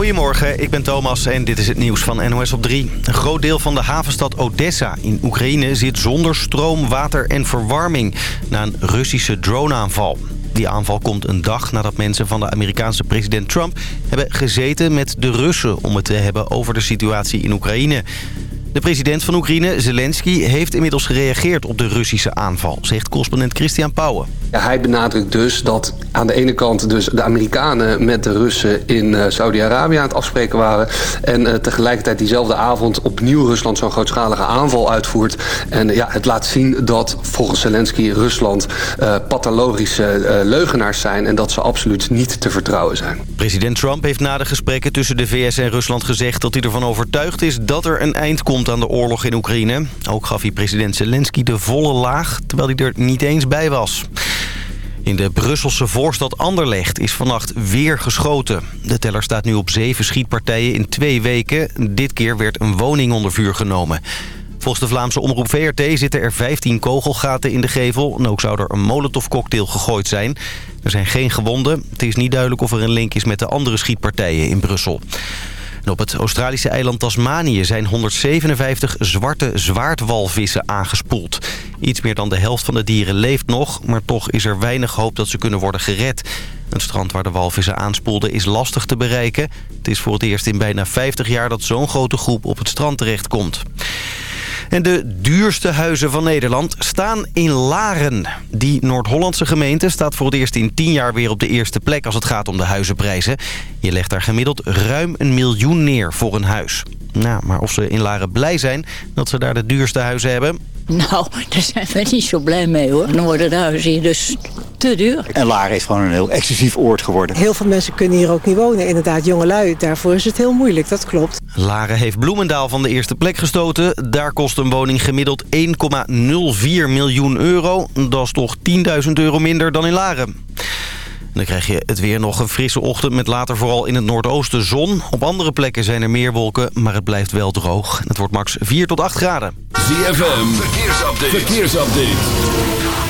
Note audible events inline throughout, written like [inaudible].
Goedemorgen, ik ben Thomas en dit is het nieuws van NOS op 3. Een groot deel van de havenstad Odessa in Oekraïne zit zonder stroom, water en verwarming... na een Russische droneaanval. Die aanval komt een dag nadat mensen van de Amerikaanse president Trump... hebben gezeten met de Russen om het te hebben over de situatie in Oekraïne. De president van Oekraïne, Zelensky, heeft inmiddels gereageerd op de Russische aanval, zegt correspondent Christian Pauwen. Ja, hij benadrukt dus dat aan de ene kant dus de Amerikanen met de Russen in uh, Saudi-Arabië aan het afspreken waren. En uh, tegelijkertijd diezelfde avond opnieuw Rusland zo'n grootschalige aanval uitvoert. En uh, ja, het laat zien dat volgens Zelensky Rusland pathologische leugenaars zijn. En dat ze absoluut niet te vertrouwen zijn. President Trump heeft na de gesprekken tussen de VS en Rusland gezegd dat hij ervan overtuigd is dat er een eind komt aan de oorlog in Oekraïne. Ook gaf hij president Zelensky de volle laag, terwijl hij er niet eens bij was. In de Brusselse voorstad Anderlecht is vannacht weer geschoten. De teller staat nu op zeven schietpartijen in twee weken. Dit keer werd een woning onder vuur genomen. Volgens de Vlaamse omroep VRT zitten er 15 kogelgaten in de gevel... en ook zou er een molotovcocktail gegooid zijn. Er zijn geen gewonden. Het is niet duidelijk of er een link is met de andere schietpartijen in Brussel. Op het Australische eiland Tasmanië zijn 157 zwarte zwaardwalvissen aangespoeld. Iets meer dan de helft van de dieren leeft nog, maar toch is er weinig hoop dat ze kunnen worden gered. Het strand waar de walvissen aanspoelden is lastig te bereiken. Het is voor het eerst in bijna 50 jaar dat zo'n grote groep op het strand terechtkomt. En de duurste huizen van Nederland staan in Laren. Die Noord-Hollandse gemeente staat voor het eerst in 10 jaar weer op de eerste plek als het gaat om de huizenprijzen. Je legt daar gemiddeld ruim een miljoen neer voor een huis. Nou, maar of ze in Laren blij zijn dat ze daar de duurste huizen hebben... Nou, daar zijn we niet zo blij mee hoor. Dan worden de huizen hier dus te duur. En Laren is gewoon een heel excessief oord geworden. Heel veel mensen kunnen hier ook niet wonen. Inderdaad, jongelui, daarvoor is het heel moeilijk, dat klopt. Laren heeft Bloemendaal van de eerste plek gestoten. Daar kost een woning gemiddeld 1,04 miljoen euro. Dat is toch 10.000 euro minder dan in Laren. Dan krijg je het weer nog een frisse ochtend met later vooral in het noordoosten zon. Op andere plekken zijn er meer wolken, maar het blijft wel droog. Het wordt max 4 tot 8 graden. ZFM, verkeersupdate. verkeersupdate.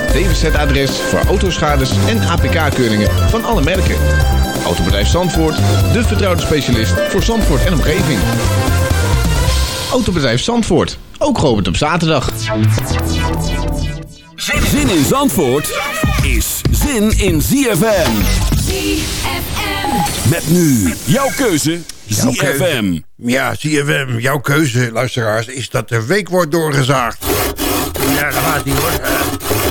DWZ-adres voor autoschades en APK-keuringen van alle merken. Autobedrijf Zandvoort, de vertrouwde specialist voor Zandvoort en omgeving. Autobedrijf Zandvoort, ook geopend op zaterdag. Zin in Zandvoort is zin in ZFM. ZFM. Met nu jouw keuze ZFM. Ja, ZFM, jouw keuze, luisteraars, is dat de week wordt doorgezaagd. Ja, daar gaat hij hoor.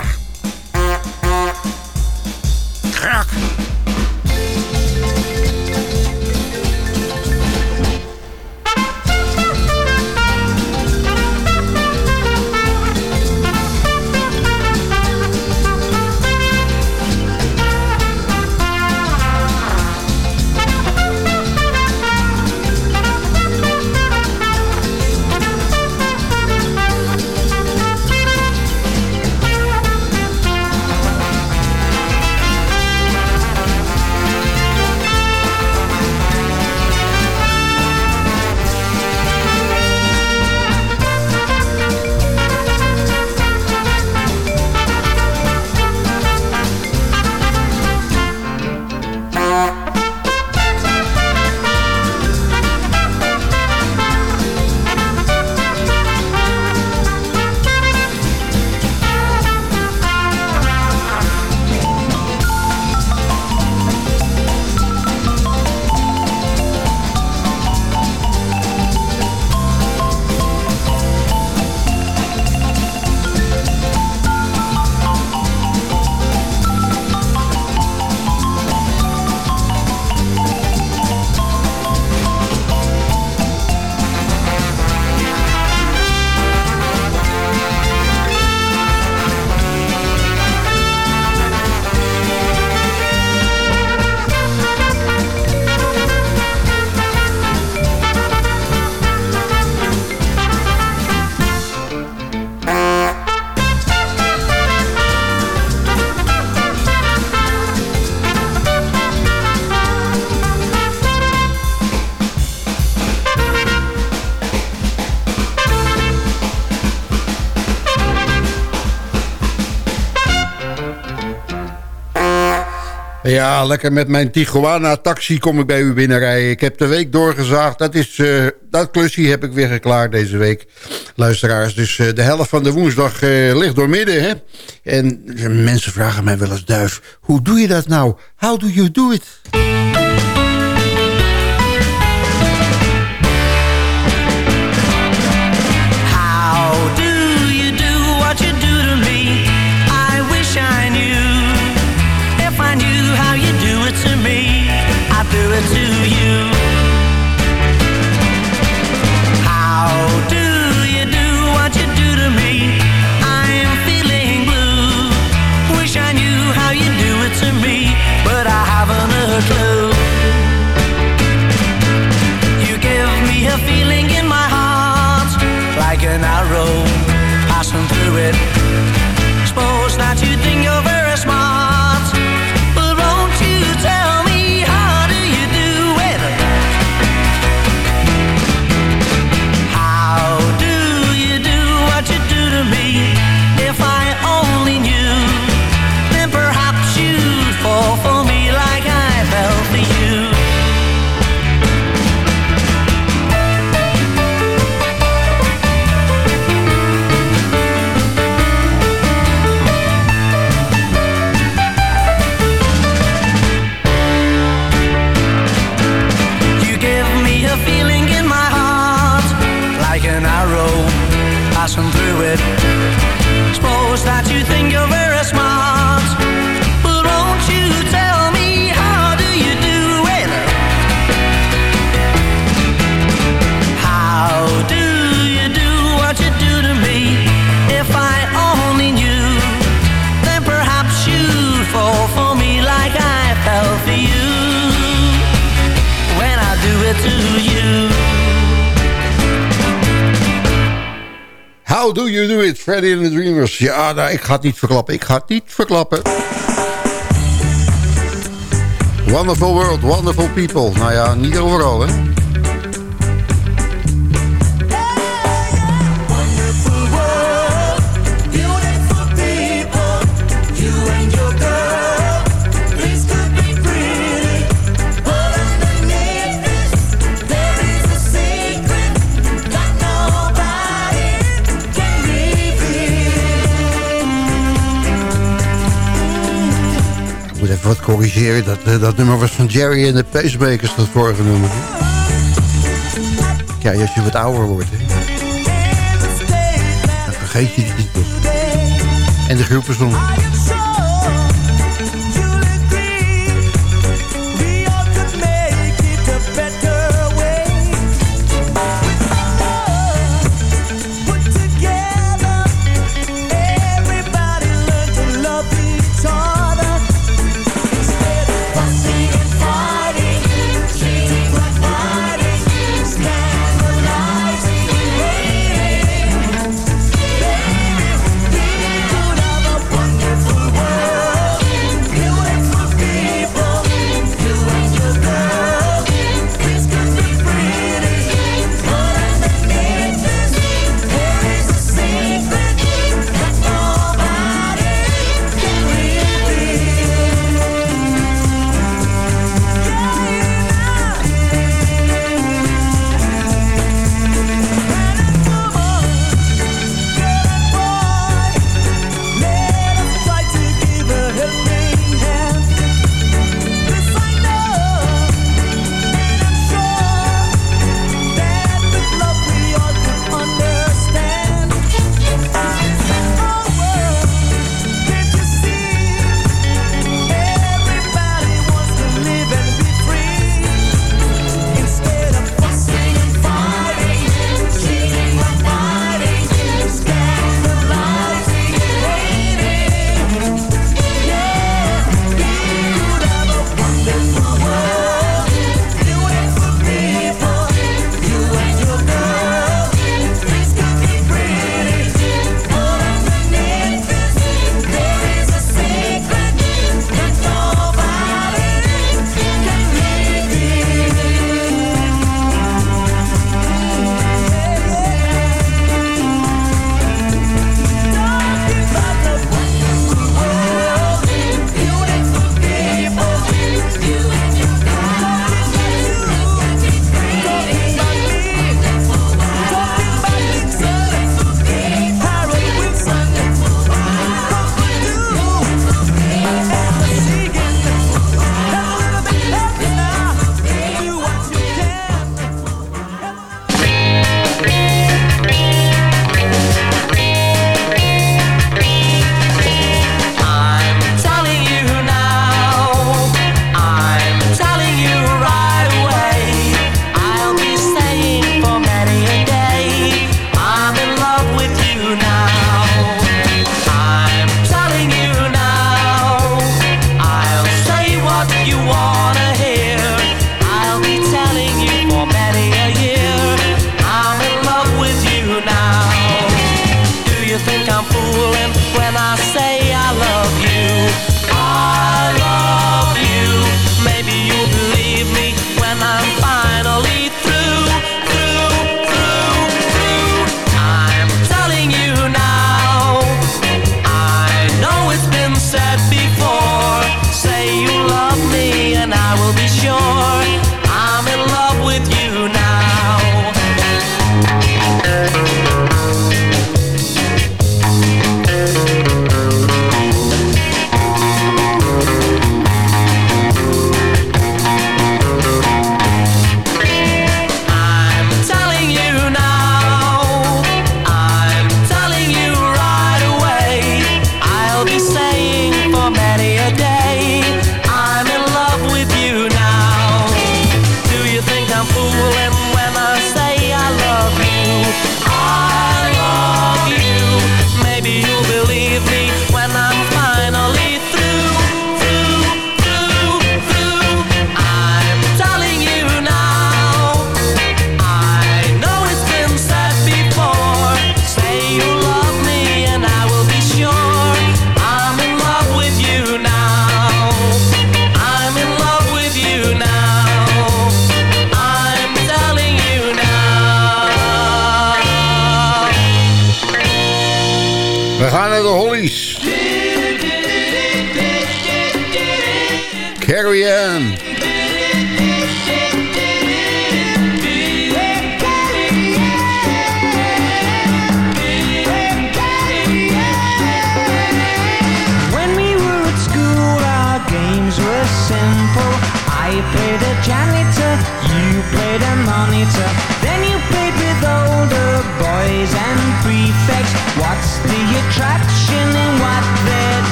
Ja, lekker met mijn Tijuana-taxi kom ik bij u binnenrijden. Ik heb de week doorgezaagd. Dat, is, uh, dat klusje heb ik weer geklaard deze week, luisteraars. Dus uh, de helft van de woensdag uh, ligt door midden, hè. En mensen vragen mij wel eens, Duif, hoe doe je dat nou? How do you do it? How do you do it, Freddy and the Dreamers? Ja, nou, ik ga het niet verklappen. Ik ga het niet verklappen. Wonderful world, wonderful people. Nou ja, niet overal, hè. Even wat corrigeren. Dat, eh, dat nummer was van Jerry en de Pacemakers, dat vorige nummer. Ja, als je wat ouder wordt, hè. dan vergeet je die titels. En de groepen soms.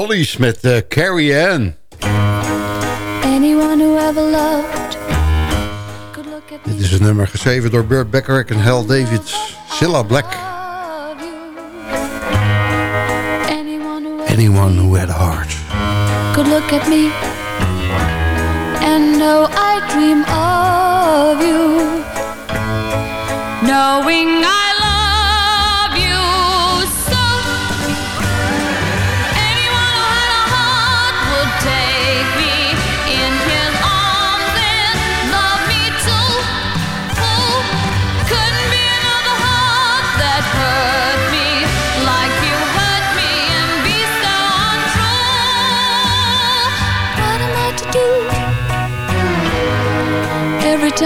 Hollies met uh, Carrie Ann. Dit is een nummer geschreven door Burt Beckerick en Hal Davids. Cilla Black. Anyone who had a heart. Could look at me and know I dream of you. Knowing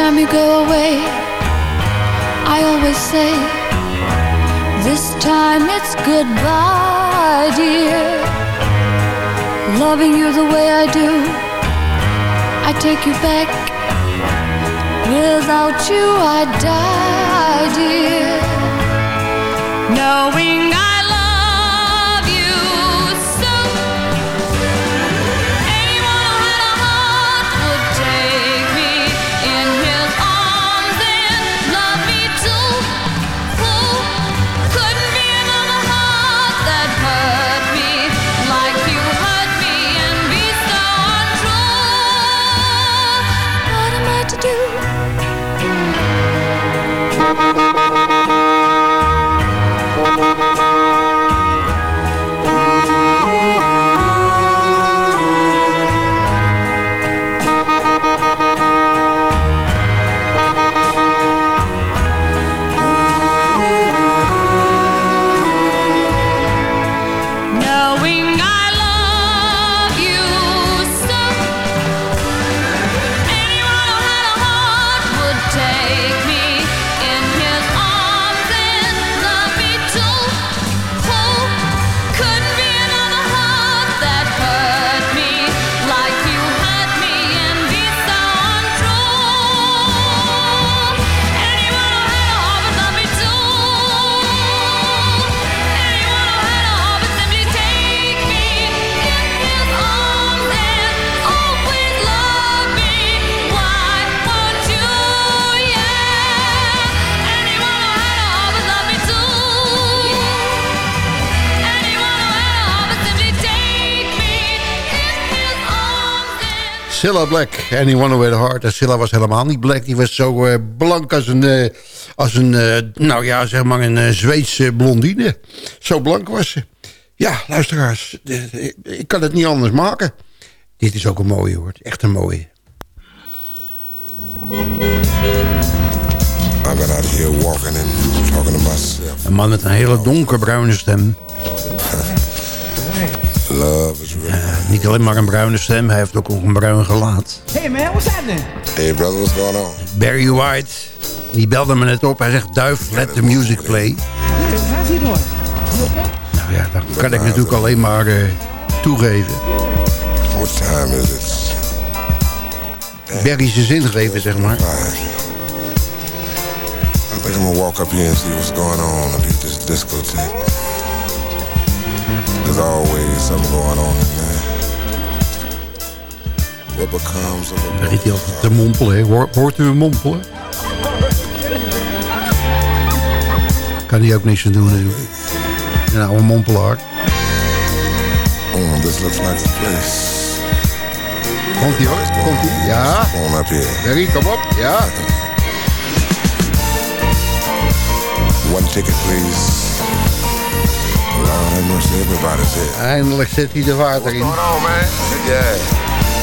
time you go away, I always say, This time it's goodbye, dear. Loving you the way I do, I take you back. Without you, I die, dear. Knowing I Cilla Black, Anyone With A Heart. En Cilla was helemaal niet black. Die was zo eh, blank als een, eh, als een eh, nou ja, zeg maar een Zweedse blondine. Zo blank was ze. Ja, luisteraars, ik kan het niet anders maken. Dit is ook een mooie hoor, echt een mooie. I've been out here walking and talking to myself. Een man met een hele donkerbruine stem. [laughs] Love is real. Niet alleen maar een bruine stem, hij heeft ook nog een bruin gelaat. Hey man, what's happening? Hey brother, what's going on? Barry White, die belde me net op. Hij zegt, Duif, let the music play. Yeah, how's he doing? Nou ja, dat kan ik natuurlijk alleen maar eh, toegeven. What time is it? Barry zijn zin geven, zeg maar. I think I'm gonna walk up here and see what's going on at this discotheque. There's always something going on in there. What becomes of a hij altijd te mompelen. Hoor- hoort u hem mompelen? Kan hij ook niks aan doen natuurlijk. Nou, een mompelaar. Oh, this looks like the place. Komt hij hoor, komt hij. Ja. On up here. Barry, kom op. Ja. One ticket, please. Eindelijk zet hij de vaart erin. What's going on, man? Yeah,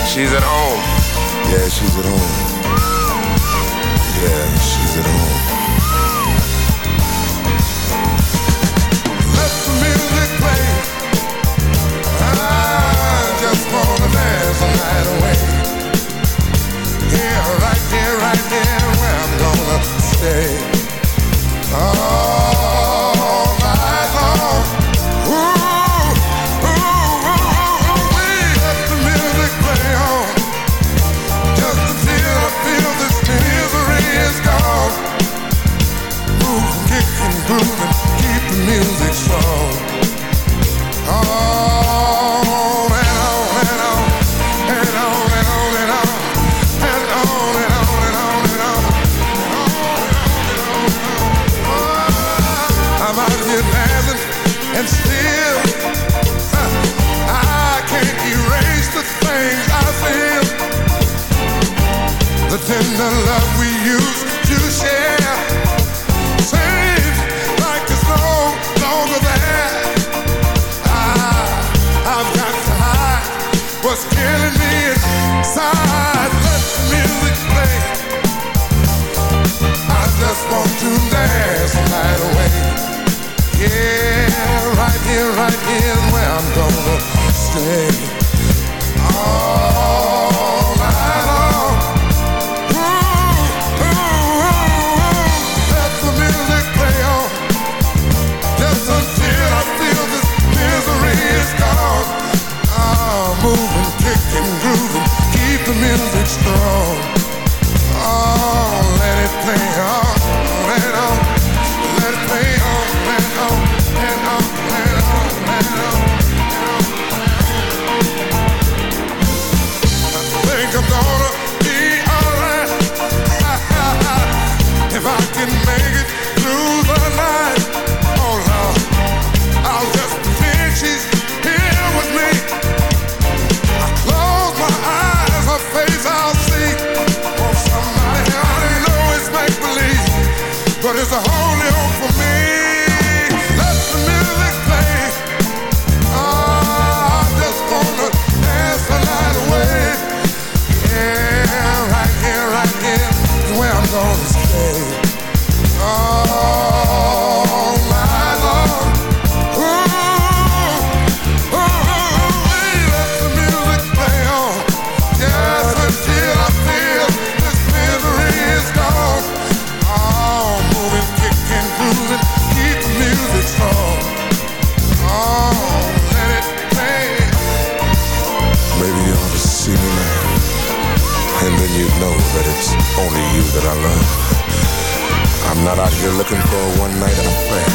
she's at home. Yeah, she's at home. Yeah, she's at home. Let the music play. I just wanna dance the night away. Here, right here, right here, where I'm gonna stay. All it's a holy hope for me. Here looking for a one night affair.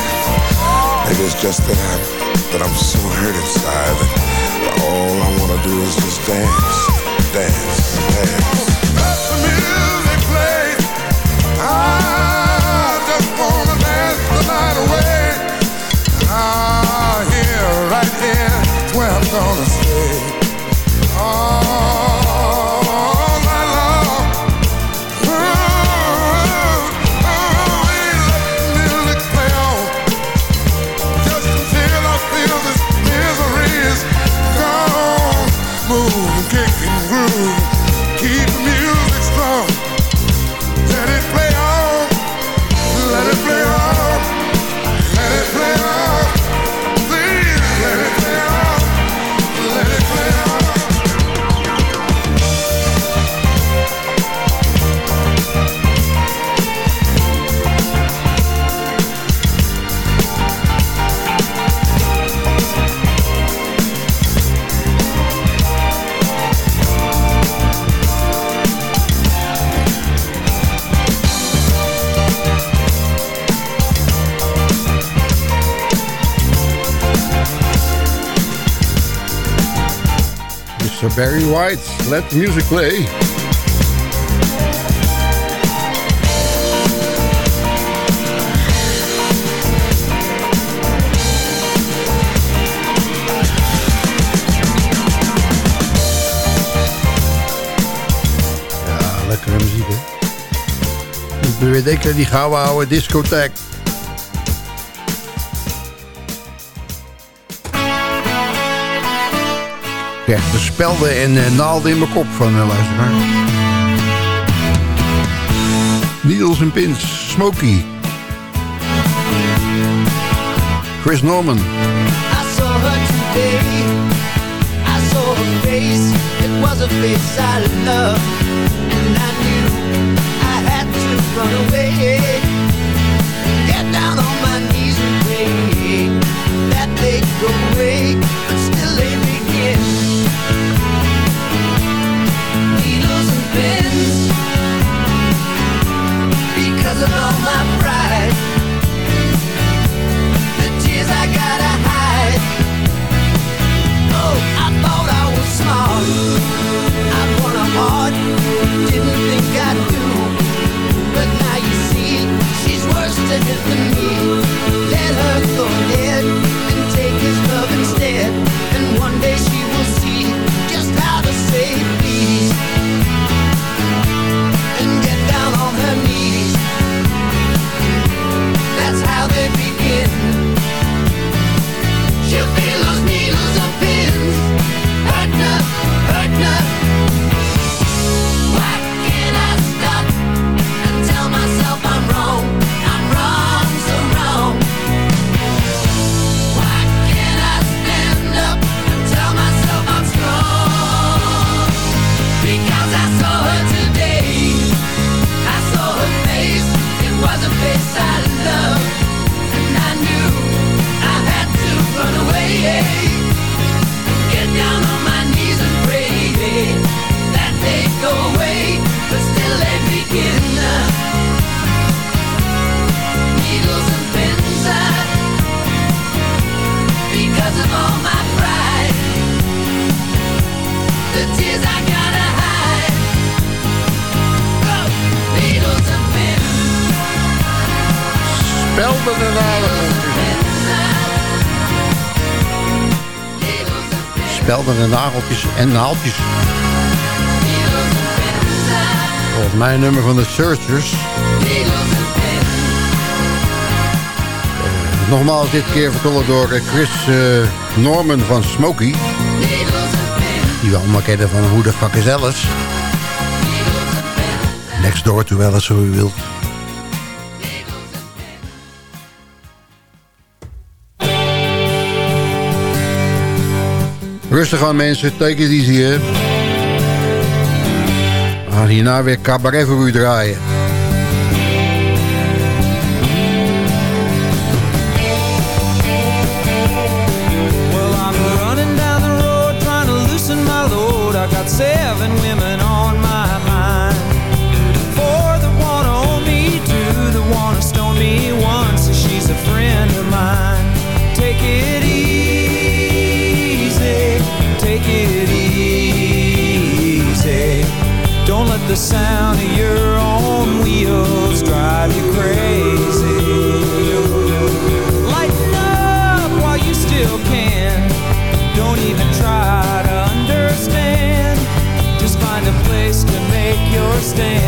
Maybe it's just that I'm that I'm so hurt inside that all I wanna do is just dance, dance, dance. Barry White. Let the music play. Ja, lekkere muziek, hè? Ik aan die gouden oude discotheek. Krijg de spelden en eh, naalden in mijn kop van de luisteraar. Needles en Pins, Smokey. Chris Norman. I saw her today. I saw her face. It was a face I loved. And I knew I had to run away. Let her go ahead and take his love instead. And one day she en naaltjes. Volgens mij nummer van de Searchers. Eh, nogmaals dit keer vertolkt door eh, Chris eh, Norman van Smokey. Die we allemaal kennen van Hoe de fuck is Alice. Next door to Alice, zo u wilt. Rustig aan mensen, take it easy hè. We gaan hierna weer cabaret voor u draaien. Well, I'm running down the road trying to loosen my load. I got seven understand.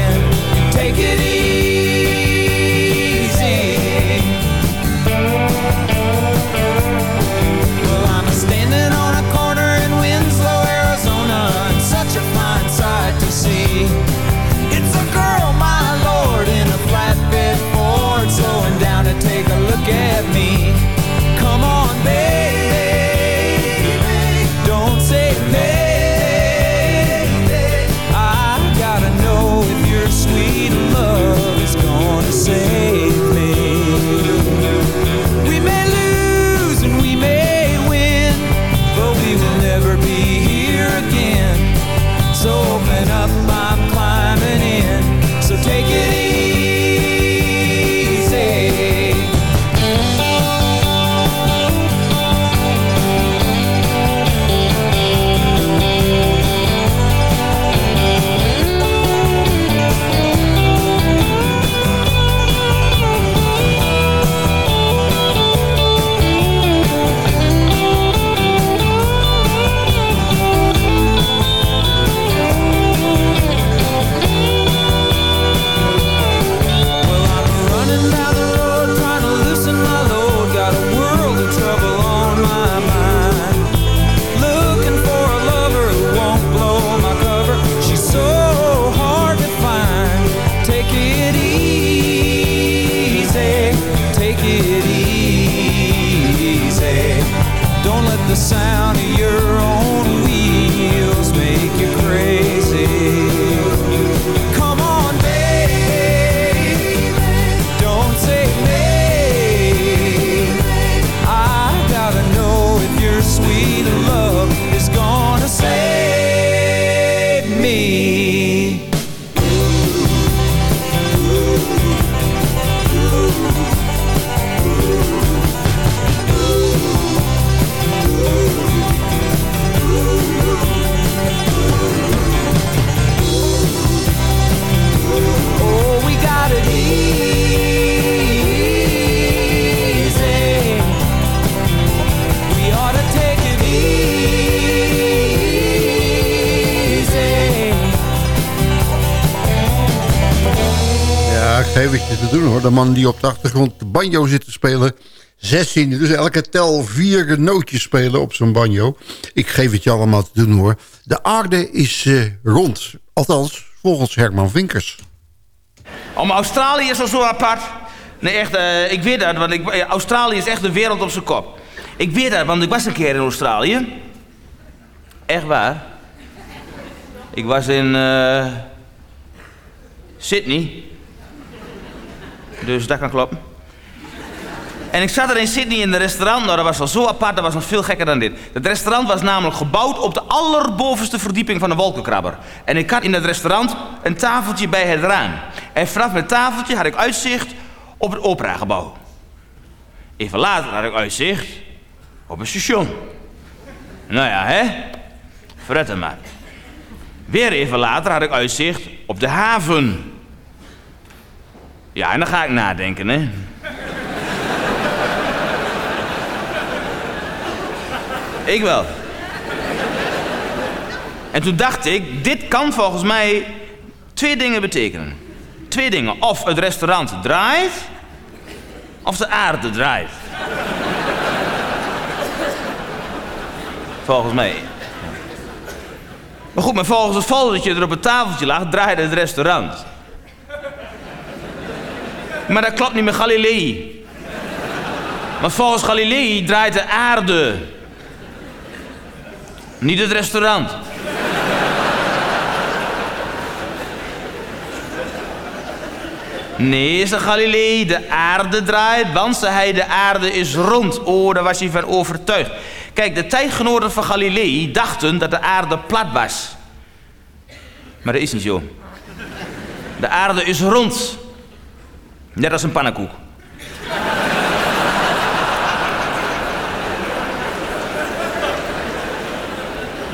Die op de achtergrond de banjo zit te spelen. 16, dus elke tel vier nootjes spelen op zo'n banjo. Ik geef het je allemaal te doen hoor. De aarde is eh, rond. Althans, volgens Herman Vinkers. Om Australië is al zo apart. Nee, echt, eh, ik weet dat, want ik, eh, Australië is echt de wereld op zijn kop. Ik weet dat, want ik was een keer in Australië. Echt waar. Ik was in Sydney. Dus dat kan kloppen. En ik zat er in Sydney in een restaurant. Nou, dat was wel zo apart, dat was nog veel gekker dan dit. Het restaurant was namelijk gebouwd op de allerbovenste verdieping van een wolkenkrabber. En ik had in het restaurant een tafeltje bij het raam. En vanaf mijn tafeltje had ik uitzicht op het operagebouw. Even later had ik uitzicht op een station. Nou ja, hè? Fret maar. Weer even later had ik uitzicht op de haven. Ja, en dan ga ik nadenken, hè? Ik wel. En toen dacht ik, dit kan volgens mij twee dingen betekenen. Twee dingen. Of het restaurant draait, of de aarde draait. volgens mij. Maar goed, maar volgens het foldertje er op het tafeltje lag, draaide het restaurant. Maar dat klopt niet met Galilei. Want volgens Galilei draait de aarde. Niet het restaurant. Nee, ze Galilei, de aarde draait, want ze hij de aarde is rond. Oh, daar was hij van overtuigd. Kijk, de tijdgenoten van Galilei dachten dat de aarde plat was. Maar dat is niet zo. De aarde is rond. Net als een pannenkoek.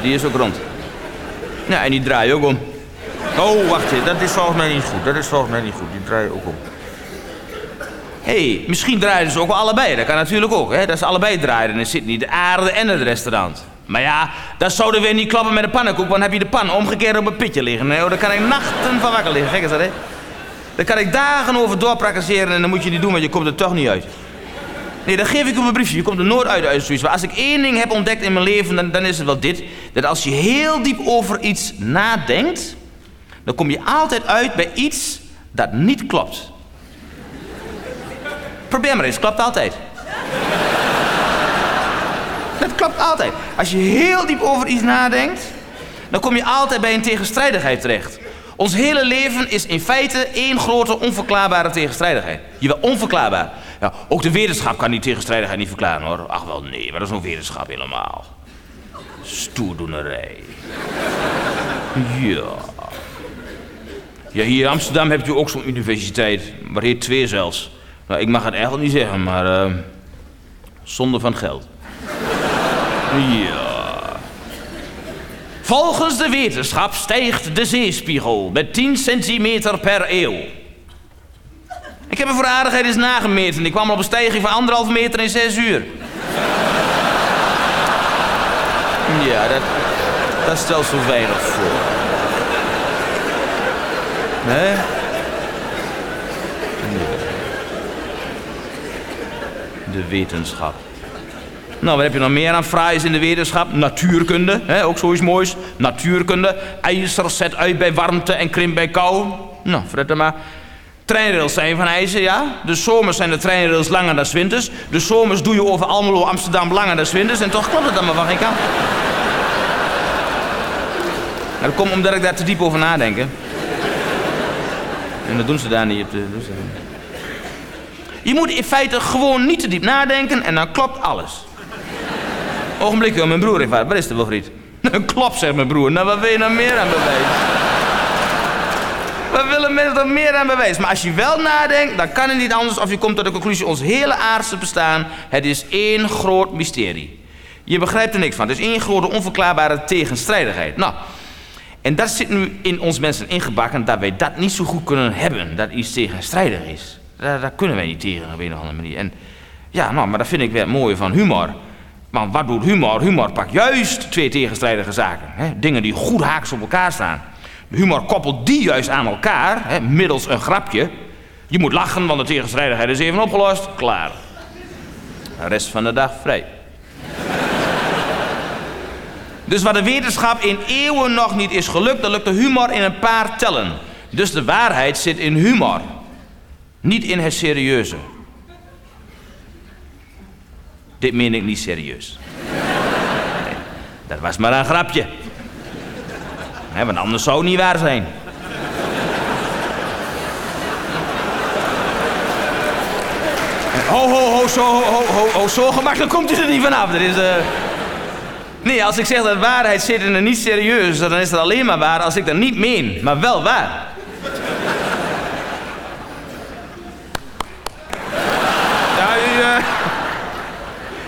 Die is ook rond. Ja, en die draait ook om. Oh, wacht even. Dat is volgens mij niet goed. Dat is volgens mij niet goed. Die draait ook om. Hé, hey, misschien draaien ze ook wel allebei. Dat kan natuurlijk ook, hè. Dat ze allebei draaien. En dan zit niet de aarde en het restaurant. Maar ja, dat zou er weer niet klappen met de pannenkoek. Want dan heb je de pan omgekeerd op een pitje liggen. Nee, daar kan ik nachten van wakker liggen. Gek is dat, hè? Daar kan ik dagen over doorprakaseren en dan moet je niet doen, want je komt er toch niet uit. Nee, dan geef ik op een briefje. Je komt er nooit uit uit. Maar als ik één ding heb ontdekt in mijn leven, dan, dan is het wel dit. Dat als je heel diep over iets nadenkt, dan kom je altijd uit bij iets dat niet klopt. Probeer maar eens, klopt altijd. Dat klopt altijd. Als je heel diep over iets nadenkt, dan kom je altijd bij een tegenstrijdigheid terecht. Ons hele leven is in feite één grote onverklaarbare tegenstrijdigheid. Jawel, onverklaarbaar. Ja, ook de wetenschap kan die tegenstrijdigheid niet verklaren hoor. Ach wel nee, maar dat is nog wetenschap helemaal. Stoerdoenerij. Ja. Ja, hier in Amsterdam heb je ook zo'n universiteit. Maar heet twee zelfs. Nou, ik mag het eigenlijk niet zeggen, maar... eh zonde van geld. Ja. Volgens de wetenschap stijgt de zeespiegel met 10 centimeter per eeuw. Ik heb hem voor aardigheid eens nagemeten. Ik kwam op een stijging van anderhalf meter in zes uur. Ja, dat, dat stelt zo weinig voor. Nee? De wetenschap. Nou, wat heb je nog meer aan fraais in de wetenschap? Natuurkunde, hè, ook zoiets moois. Natuurkunde. IJzer zet uit bij warmte en krimpt bij kou. Nou, verder maar. Treinrails zijn van ijzer, ja. De zomers zijn de treinrails langer dan winters. De zomers doe je over Almelo, Amsterdam langer dan winters. En toch klopt het allemaal van geen kant. Nou, dat komt omdat ik daar te diep over nadenk. En dat op de- doen ze daar niet. Je moet in feite gewoon niet te diep nadenken en dan klopt alles. Ogenblik, joh, mijn broer wat. Wat is er wel, vriend? Klopt, zegt mijn broer. Nou, wat wil je nou meer aan bewijs? Wat willen mensen er meer aan bewijs? Maar als je wel nadenkt, dan kan het niet anders of je komt tot de conclusie... ons hele aardse bestaan, het is één groot mysterie. Je begrijpt er niks van. Het is één grote onverklaarbare tegenstrijdigheid. Nou, en dat zit nu in ons mensen ingebakken... dat wij dat niet zo goed kunnen hebben. Dat iets tegenstrijdig is. Daar, kunnen wij niet tegen op een of andere manier. En ja, nou, maar dat vind ik weer het mooie van humor... Want wat doet humor? Humor pakt juist twee tegenstrijdige zaken. Hè? Dingen die goed haaks op elkaar staan. Humor koppelt die juist aan elkaar, hè, middels een grapje. Je moet lachen, want de tegenstrijdigheid is even opgelost. Klaar. De rest van de dag vrij. Dus wat de wetenschap in eeuwen nog niet is gelukt, dan lukt de humor in een paar tellen. Dus de waarheid zit in humor, niet in het serieuze. Dit meen ik niet serieus. Dat was maar een grapje. Want anders zou het niet waar zijn. Ho, ho, ho, zo, ho, ho, ho, zo gemakkelijk komt u er niet vanaf. Dat is, eh, Nee, als ik zeg dat waarheid zit een niet serieus, dan is het alleen maar waar als ik dat niet meen, maar wel waar. Ja, u, eh,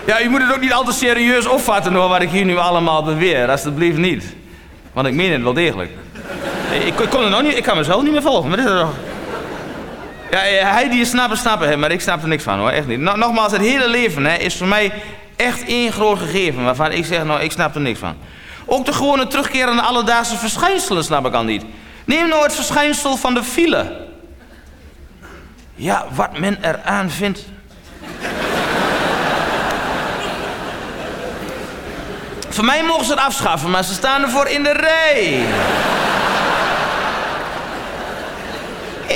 ja, u moet het ook niet al te serieus opvatten hoor, wat ik hier nu allemaal beweer. Alsjeblieft niet. Want ik meen het wel degelijk. Ik, ik, kon het nog niet, ik kan mezelf niet meer volgen. Wat is er? Ja, hij die het snappen, snappen, maar ik snap er niks van hoor, echt niet. No- nogmaals, het hele leven hè, is voor mij echt één groot gegeven waarvan ik zeg, nou, ik snap er niks van. Ook de gewone terugkerende alledaagse verschijnselen snap ik al niet. Neem nou het verschijnsel van de file. Ja, wat men eraan vindt. Voor mij mogen ze het afschaffen, maar ze staan ervoor in de rij.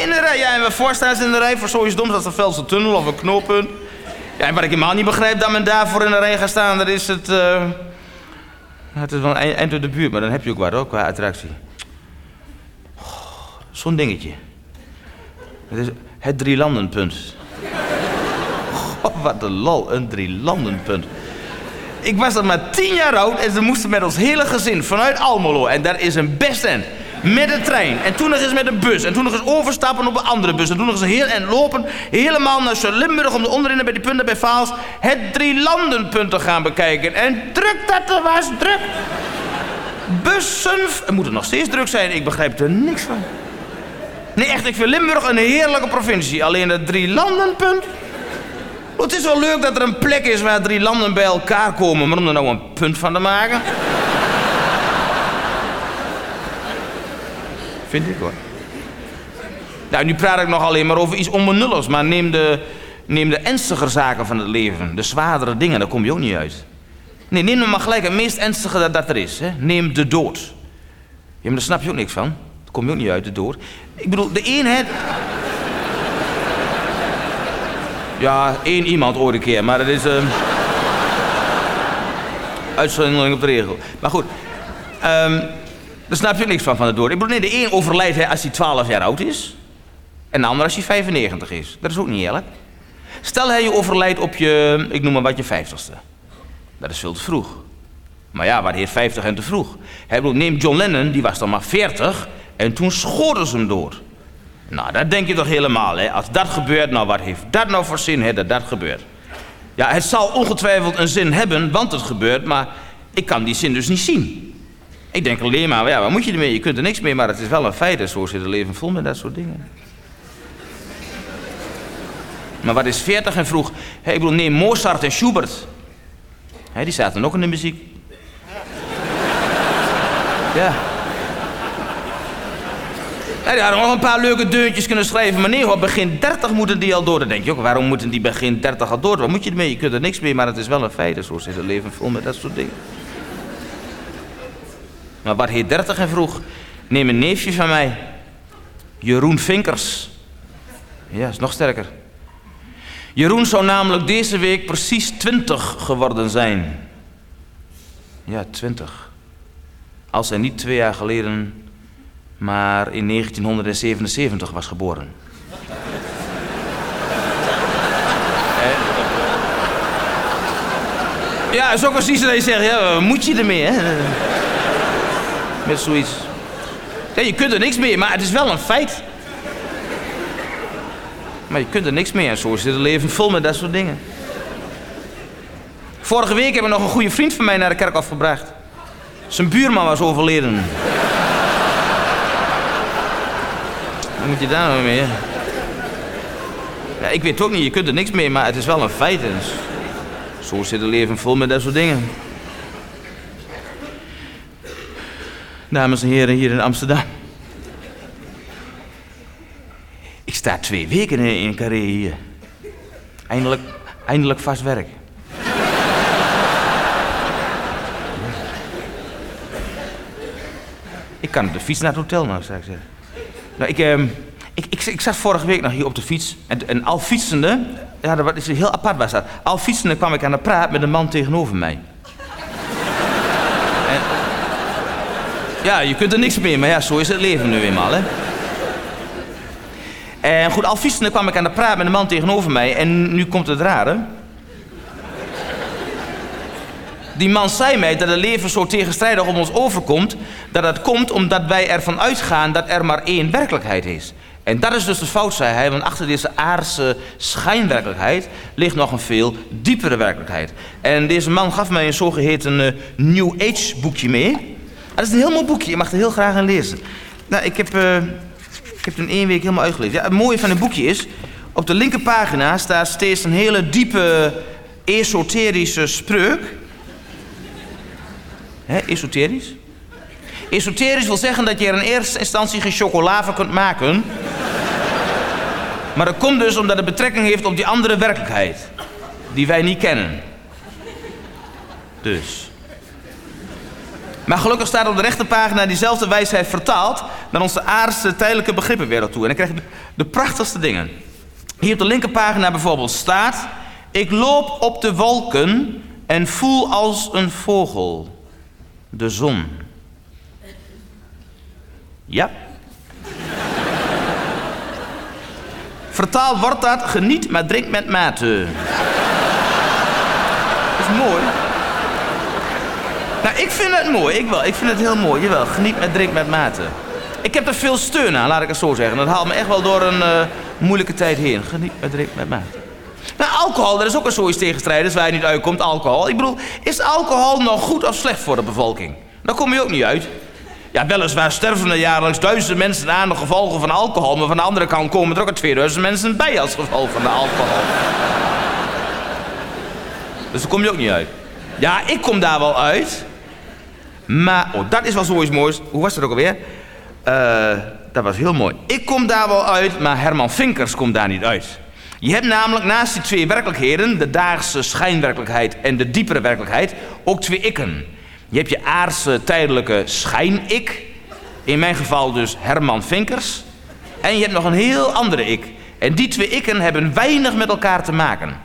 In de rij, ja, en waarvoor staan ze in de rij? Voor zoiets doms als de Velse Tunnel of een knooppunt. Ja, en wat ik helemaal niet begrijp dat men daarvoor in de rij gaat staan, dat is het... eh, Het is wel een eind door de buurt, maar dan heb je ook wat ook qua attractie. Zo'n dingetje. Het is het drielandenpunt. Wat een lol, een drielandenpunt. Ik was dan maar tien jaar oud en ze moesten met ons hele gezin vanuit Almelo. En daar is een best end. Met de trein. En toen nog eens met de bus. En toen nog eens overstappen op een andere bus. En toen nog eens heel en lopen. Helemaal naar Zuid-Limburg om de onderin bij die punten bij Vaals. Het drielandenpunt te gaan bekijken. En druk dat er was, druk. Bussen. Het moet er nog steeds druk zijn. Ik begrijp er niks van. Nee, echt, ik vind Limburg een heerlijke provincie. Alleen het drielandenpunt. Het is wel leuk dat er een plek is waar drie landen bij elkaar komen, maar om er nou een punt van te maken. Vind ik hoor. Nou, nu praat ik nog alleen maar over iets onbenulligs, maar neem de, neem de ernstiger zaken van het leven, de zwaardere dingen, daar kom je ook niet uit. Nee, neem nou maar gelijk het meest ernstige dat, dat er is. Hè. Neem de dood. Ja, maar daar snap je ook niks van. Daar kom je ook niet uit, de dood. Ik bedoel, de eenheid... Ja, één iemand ooit een keer, maar dat is... ehm Uitzondering op de regel. Maar goed, ehm daar snap je niks van, van de dood. Ik bedoel, nee, de een overlijdt als hij 12 jaar oud is. En de ander als hij 95 is. Dat is ook niet eerlijk. Stel hij je overlijdt op je, ik noem maar wat, je 50ste. Dat is veel te vroeg. Maar ja, wat heet 50 en te vroeg? Hij bedoelt, neem John Lennon, die was dan maar 40 en toen schoten ze hem dood. Nou, dat denk je toch helemaal, hè? Als dat gebeurt, nou, wat heeft dat nou voor zin, hè, dat dat gebeurt? Ja, het zal ongetwijfeld een zin hebben, want het gebeurt, maar ik kan die zin dus niet zien. Ik denk alleen maar, ja, wat moet je ermee? Je kunt er niks mee, maar het is wel een feit. En zo zit het leven vol met dat soort dingen. Maar wat is 40 en vroeg? Hé, ik bedoel, neem Mozart en Schubert. Hé, die zaten ook in de muziek. Ja. Ja, die nog een paar leuke deuntjes kunnen schrijven. Maar nee hoor, begin 30 moeten die al door. Dan denk je ook, waarom moeten die begin 30 al door? Wat moet je ermee? Je kunt er niks mee, maar het is wel een feit. En Zo zit het leven vol met dat soort dingen. Maar wat heet 30 en vroeg? Neem een neefje van mij. Jeroen Vinkers. Ja, is nog sterker. Jeroen zou namelijk deze week precies 20 geworden zijn. Ja, 20. Als hij niet twee jaar geleden, maar in 1977 was geboren. Ja, ook precies dat je zegt, ja, moet je ermee, hè? Met zoiets. Ja, je kunt er niks mee, maar het is wel een feit. Maar je kunt er niks mee en zo zit het leven vol met dat soort dingen. Vorige week hebben we nog een goede vriend van mij naar de kerk afgebracht. Zijn buurman was overleden. Wat moet je daar nou mee? Ja, ik weet het ook niet, je kunt er niks mee, maar het is wel een feit. En zo zit het leven vol met dat soort dingen. Dames en heren hier in Amsterdam. Ik sta twee weken in, in Carré hier. Eindelijk, eindelijk vast werk. Ik kan op de fiets naar het hotel nou, zou ik zeggen. Nou, ik, ehm, ik, ik, ik zat vorige week nog hier op de fiets. En, en al fietsende, ja, dat is heel apart was dat. Al fietsende kwam ik aan de praat met een man tegenover mij. [laughs] En, ja, je kunt er niks mee, maar ja, zo is het leven nu eenmaal, hè. En goed, al fietsende kwam ik aan de praat met een man tegenover mij. En nu komt het rare. Die man zei mij dat het leven zo tegenstrijdig op ons overkomt. Dat het komt omdat wij ervan uitgaan dat er maar één werkelijkheid is. En dat is dus de fout, zei hij, want achter deze aardse schijnwerkelijkheid ligt nog een veel diepere werkelijkheid. En deze man gaf mij een zogeheten eh, New Age boekje mee. Dat is een heel mooi boekje, je mag er heel graag aan lezen. Nou, ik heb, eh, ik heb het in één week helemaal uitgelezen. Ja, het mooie van het boekje is, op de linkerpagina staat steeds een hele diepe esoterische spreuk. Hè, esoterisch? Esoterisch wil zeggen dat je er in eerste instantie geen chocola van kunt maken. Maar dat komt dus omdat het betrekking heeft op die andere werkelijkheid. Die wij niet kennen. Dus. Maar gelukkig staat op de rechterpagina diezelfde wijsheid vertaald naar onze aardse tijdelijke begrippenwereld toe. En dan krijg je de prachtigste dingen. Hier op de linkerpagina bijvoorbeeld staat... Ik loop op de wolken en voel als een vogel de zon. Ja. Vertaald wordt dat, geniet maar drink met mate. Dat is mooi. Nou, ik vind het mooi. Ik wel. Ik vind het heel mooi. Jawel, geniet met drink met mate. Ik heb er veel steun aan, laat ik het zo zeggen. Dat haalt me echt wel door een eh, moeilijke tijd heen. Geniet met drink met mate. Nou, alcohol, dat is ook een zoiets tegenstrijders waar je niet uitkomt, alcohol. Ik bedoel, is alcohol nou goed of slecht voor de bevolking? Daar kom je ook niet uit. Ja, weliswaar sterven er jaarlijks duizenden mensen aan de gevolgen van alcohol... maar van de andere kant komen er ook 2000 mensen bij als gevolg van de alcohol. Dus daar kom je ook niet uit. Ja, ik kom daar wel uit. Maar, oh, dat is wel zoiets moois. Hoe was dat ook alweer? Eh, dat was heel mooi. Ik kom daar wel uit, maar Herman Vinkers komt daar niet uit. Je hebt namelijk naast die twee werkelijkheden, de daagse schijnwerkelijkheid en de diepere werkelijkheid, ook twee ikken. Je hebt je aardse tijdelijke schijn-ik, in mijn geval dus Herman Vinkers. En je hebt nog een heel andere ik. En die twee ikken hebben weinig met elkaar te maken.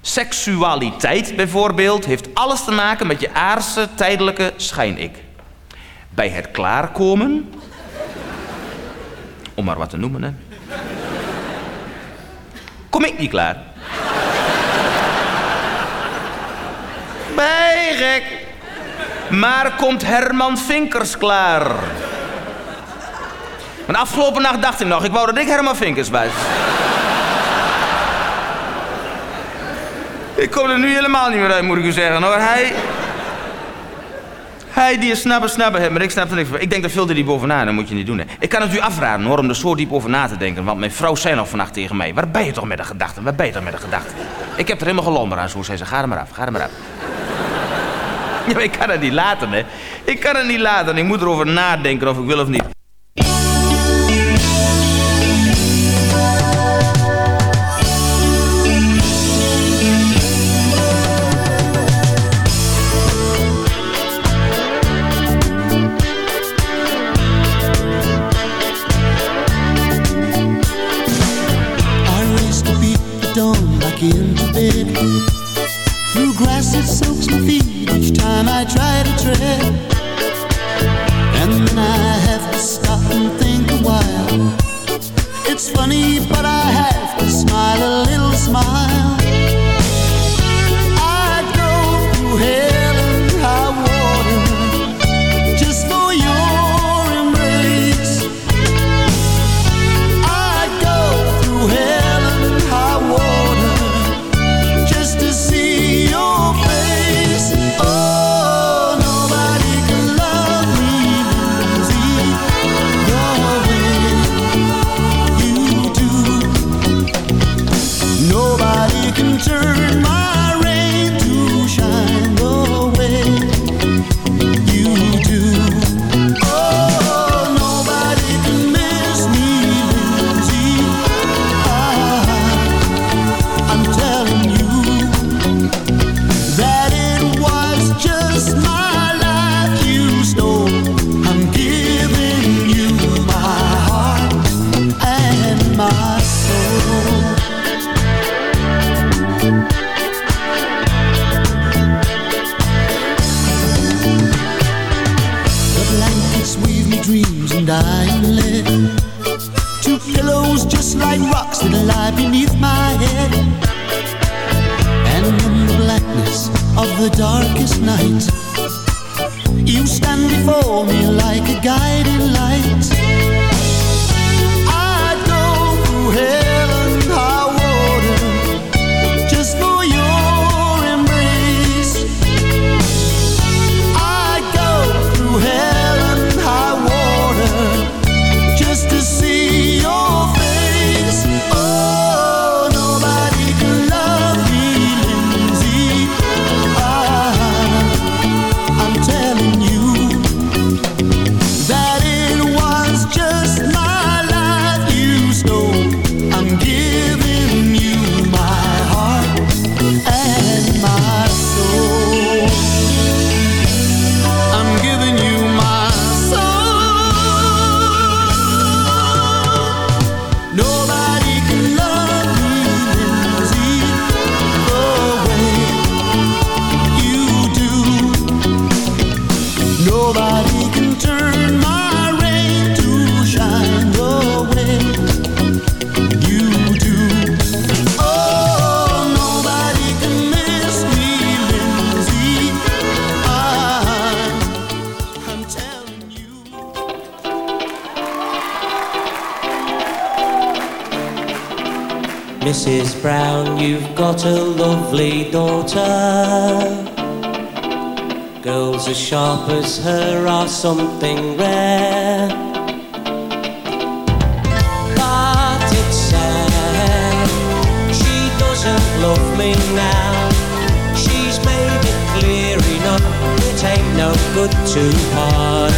Seksualiteit bijvoorbeeld heeft alles te maken met je aardse tijdelijke schijn-ik. Bij het klaarkomen, om maar wat te noemen, hè, kom ik niet klaar. Bij gek. Maar komt Herman Vinkers klaar? Maar afgelopen nacht dacht ik nog, ik wou dat ik Herman Vinkers was. ik kom er nu helemaal niet meer uit, moet ik u zeggen hoor. Hij... Hij die een snappen, snappen heeft, maar ik snap er niks van. Ik denk dat veel er die bovenaan, dat moet je niet doen. Hè. Ik kan het u afraden hoor, om er zo diep over na te denken. Want mijn vrouw zei nog vannacht tegen mij, waar ben je toch met de gedachten? Waar ben je toch met de gedachten? Ik heb er helemaal gelommer aan, zo zei ze, ga er maar af, ga er maar af. [laughs] Ja, maar ik kan het niet laten, hè. Ik kan het niet laten. Ik moet erover nadenken of ik wil of niet. You stand before me like a guiding light. Got a lovely daughter. Girls as sharp as her are something rare. But it's sad, she doesn't love me now. She's made it clear enough, it ain't no good to part.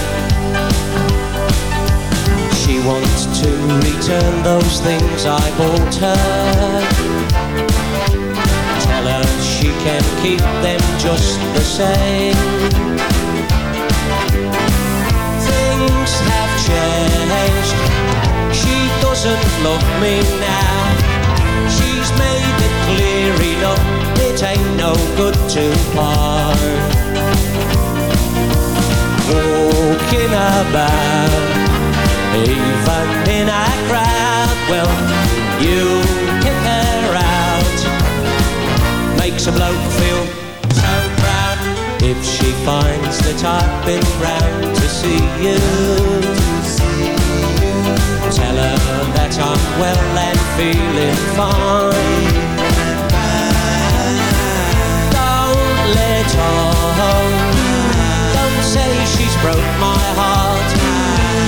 She wants to return those things I bought her. Can keep them just the same. Things have changed. She doesn't love me now. She's made it clear enough. It ain't no good to part. Walking about even in a crowd, well, you Makes a bloke feel so proud if she finds that I've been round to see you. Tell her that I'm well and feeling fine. Don't let on. Don't say she's broke my heart.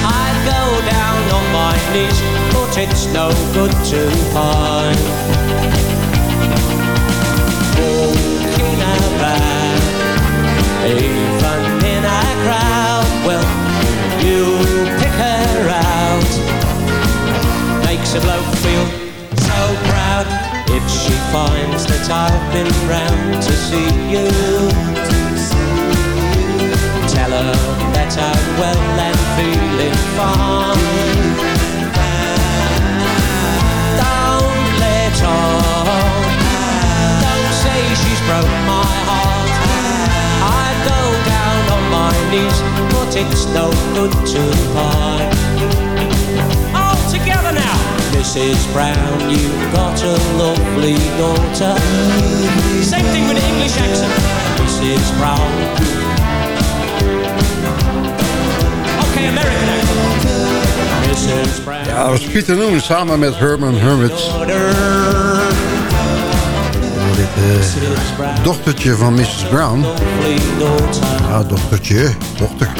I go down on my knees, but it's no good to find. Walking about, even in a crowd, well, you pick her out. Makes a bloke feel so proud if she finds that I've been round to see you. Tell her that I'm well and feeling fine. Broke my heart. I go down on my knees, but it's no good to find. All together now. Mrs. Brown, you've got a lovely daughter. Same thing with the English accent. Mrs. Brown. Okay, American accent. Mrs. Brown. Ja, dat was Pieter Noen samen met Herman Hermits. Eh, dochtertje van Mrs. Brown. Ja, dochtertje, dochter.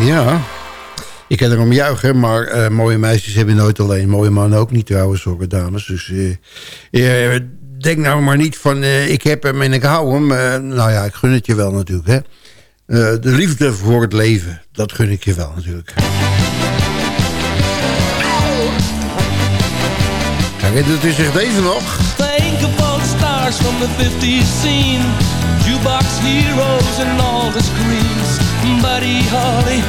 Ja, ik kan erom juichen, maar eh, mooie meisjes hebben nooit alleen. Mooie mannen ook niet trouwens, hoor, dames. Dus eh, denk nou maar niet van, ik heb hem en ik hou hem. Nou ja, ik gun het je wel natuurlijk, hè. De liefde voor het leven, dat gun ik je wel natuurlijk. En dat is echt deze nog. Think of all the stars from the 50s scene Jukebox heroes and all the screens Buddy Holly,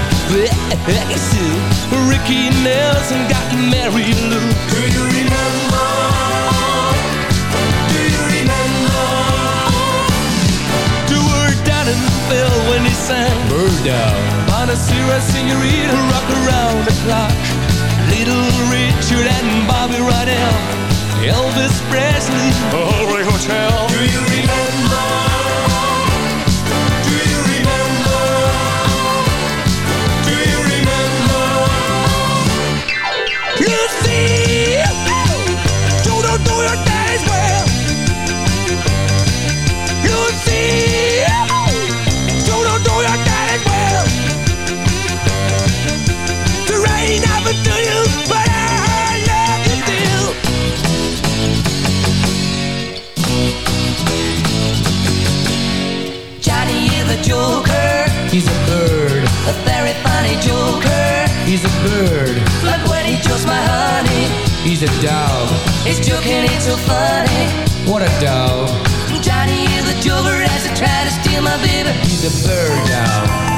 Sue [laughs] Ricky Nelson got Mary Lou Do you remember? Do you remember? Do her down in Phil when he sang Bird down Bonacera, senorita, rock around the clock Little Richard and Bobby Rydell, Elvis Presley, Holy Hotel. Do you remember? He's a dog. It's joking, it's so funny. What a dog. Johnny is a joker as I try to steal my baby. He's a bird dog.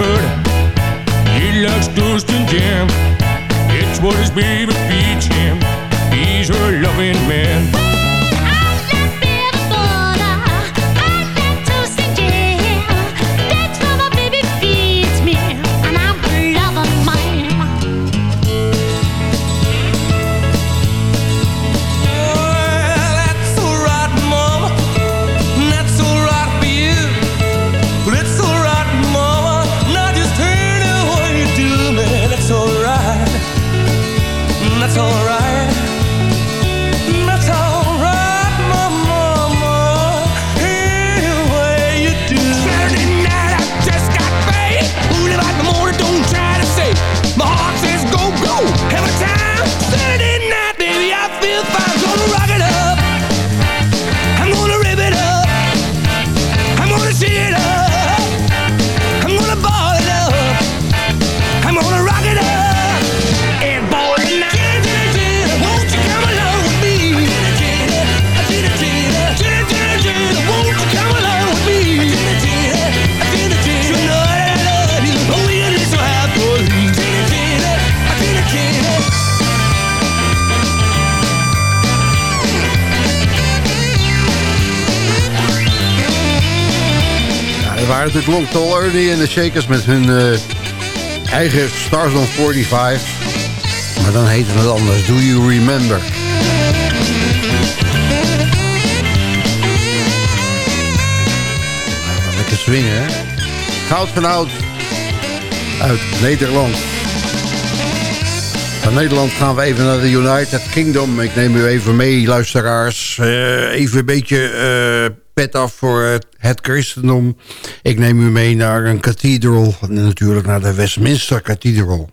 Alberta. He likes toast and jam. It's what his baby feeds him. He's a loving man. uit het Long Tall Ernie en de Shakers met hun eh, eigen Stars on 45. Maar dan heet het anders, Do You Remember? Lekker swingen, hè? Goud van oud uit Nederland. Van Nederland gaan we even naar de United Kingdom. Ik neem u even mee, luisteraars. Eh, even een beetje eh, pet af voor het christendom. Ik neem u mee naar een kathedraal, natuurlijk naar de Westminster Cathedral.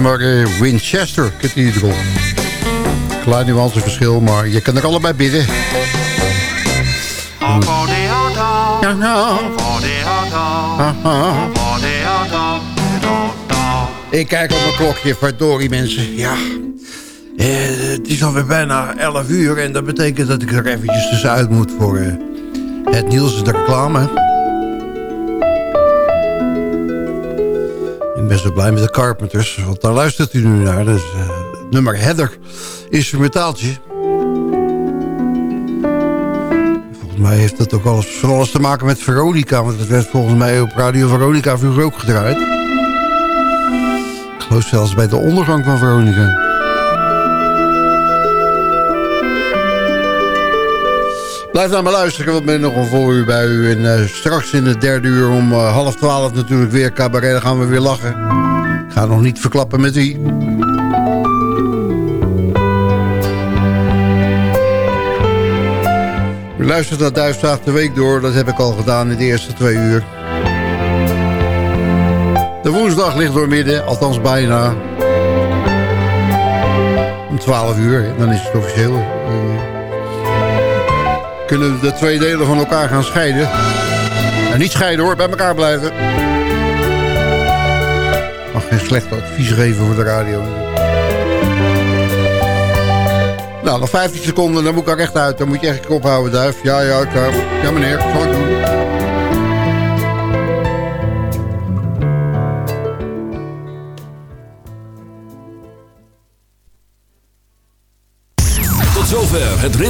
Maar eh, Winchester Cathedral. Klein nuanceverschil, maar je kan er allebei bidden. Ja, nou. Ik kijk op mijn klokje, verdorie mensen. Ja, eh, het is alweer bijna 11 uur en dat betekent dat ik er eventjes tussenuit moet voor eh, het nieuws en de reclame. Ben zo blij met de Carpenters, want daar luistert u nu naar. Dus, het nummer Heather, instrumentaaltje. Volgens mij heeft dat ook alles, van alles te maken met Veronica, want het werd volgens mij op Radio Veronica vroeger ook gedraaid. Ik geloof zelfs bij de ondergang van Veronica. Blijf naar me luisteren, want ben nog een vol uur bij u. En eh, straks in het derde uur om eh, half twaalf natuurlijk weer cabaret. Dan gaan we weer lachen. Ik ga nog niet verklappen met wie. U luistert naar Duifzaag de Week door. Dat heb ik al gedaan in de eerste twee uur. De woensdag ligt door midden, althans bijna. Om 12 uur, dan is het officieel. Kunnen de twee delen van elkaar gaan scheiden. En niet scheiden hoor, bij elkaar blijven. Ik mag geen slecht advies geven voor de radio. Nou, nog 15 seconden, dan moet ik er echt uit. Dan moet je echt je kop houden, duif. Ja, ja, ik, eh, ja meneer, ik zal het doen.